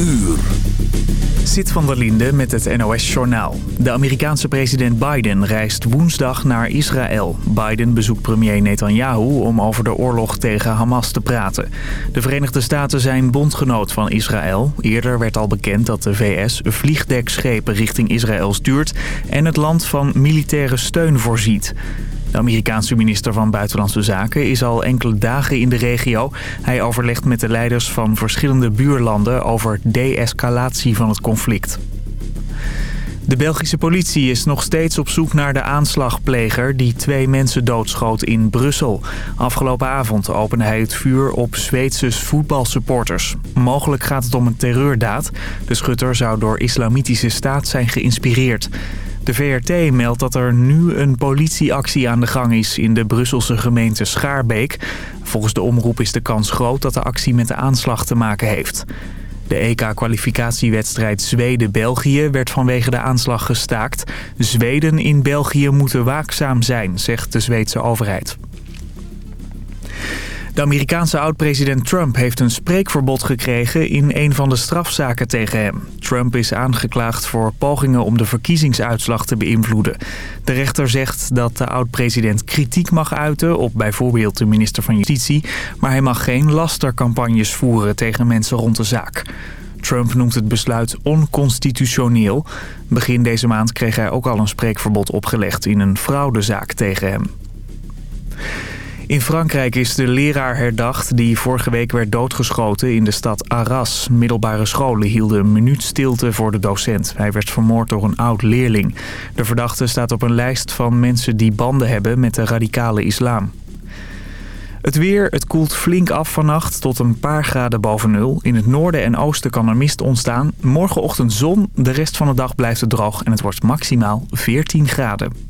uur. Zit van der Linde met het NOS-journaal. De Amerikaanse president Biden reist woensdag naar Israël. Biden bezoekt premier Netanyahu om over de oorlog tegen Hamas te praten. De Verenigde Staten zijn bondgenoot van Israël. Eerder werd al bekend dat de VS vliegdekschepen richting Israël stuurt... en het land van militaire steun voorziet. De Amerikaanse minister van Buitenlandse Zaken is al enkele dagen in de regio. Hij overlegt met de leiders van verschillende buurlanden over de-escalatie van het conflict. De Belgische politie is nog steeds op zoek naar de aanslagpleger die twee mensen doodschoot in Brussel. Afgelopen avond opende hij het vuur op Zweedse voetbalsupporters. Mogelijk gaat het om een terreurdaad. De schutter zou door islamitische staat zijn geïnspireerd. De VRT meldt dat er nu een politieactie aan de gang is in de Brusselse gemeente Schaarbeek. Volgens de omroep is de kans groot dat de actie met de aanslag te maken heeft. De EK-kwalificatiewedstrijd Zweden-België werd vanwege de aanslag gestaakt. Zweden in België moeten waakzaam zijn, zegt de Zweedse overheid. De Amerikaanse oud-president Trump heeft een spreekverbod gekregen in een van de strafzaken tegen hem. Trump is aangeklaagd voor pogingen om de verkiezingsuitslag te beïnvloeden. De rechter zegt dat de oud-president kritiek mag uiten op bijvoorbeeld de minister van Justitie... maar hij mag geen lastercampagnes voeren tegen mensen rond de zaak. Trump noemt het besluit onconstitutioneel. Begin deze maand kreeg hij ook al een spreekverbod opgelegd in een fraudezaak tegen hem. In Frankrijk is de leraar herdacht die vorige week werd doodgeschoten in de stad Arras. Middelbare scholen hielden een minuut stilte voor de docent. Hij werd vermoord door een oud-leerling. De verdachte staat op een lijst van mensen die banden hebben met de radicale islam. Het weer, het koelt flink af vannacht tot een paar graden boven nul. In het noorden en oosten kan er mist ontstaan. Morgenochtend zon, de rest van de dag blijft het droog en het wordt maximaal 14 graden.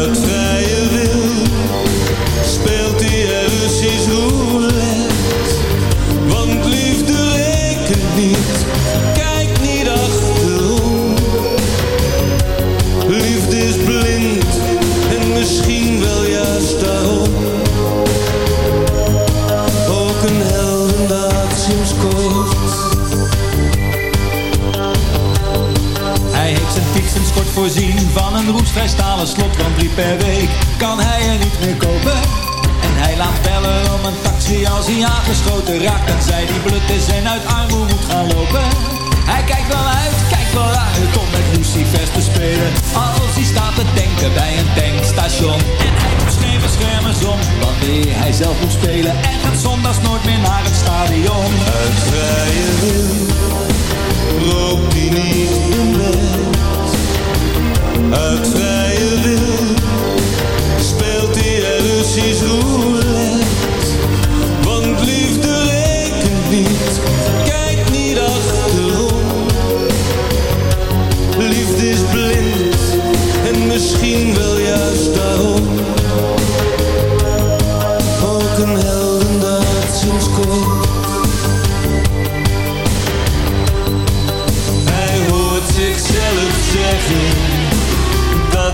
Uit voorzien van een roestvrij stalen slot, want drie per week kan hij er niet meer kopen. En hij laat bellen om een taxi als hij aangeschoten raakt en zij die blut is en uit armoe moet gaan lopen. Hij kijkt wel uit, kijkt wel uit om met Lucifers te spelen, als hij staat te denken bij een tankstation. En hij doet geen beschermers om, wanneer hij zelf moet spelen en gaat zondags nooit meer naar het stadion. Uit vrije wil hij niet in. Uit vrije wil speelt hij er Russisch. Want liefde rekent niet, kijk niet achterom. Liefde is blind en misschien wel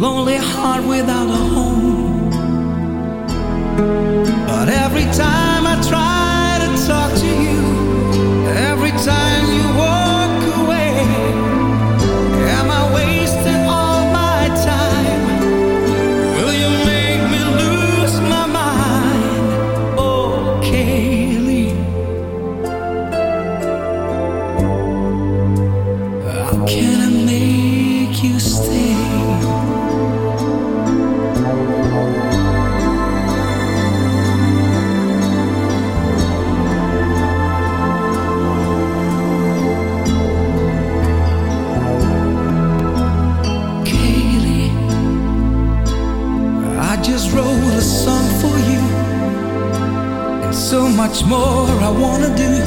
lonely heart without a home. But every time I try. more I wanna do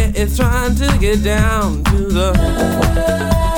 Is trying to get down to the.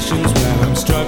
situations where I'm struggling.